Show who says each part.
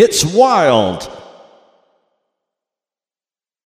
Speaker 1: It's wild.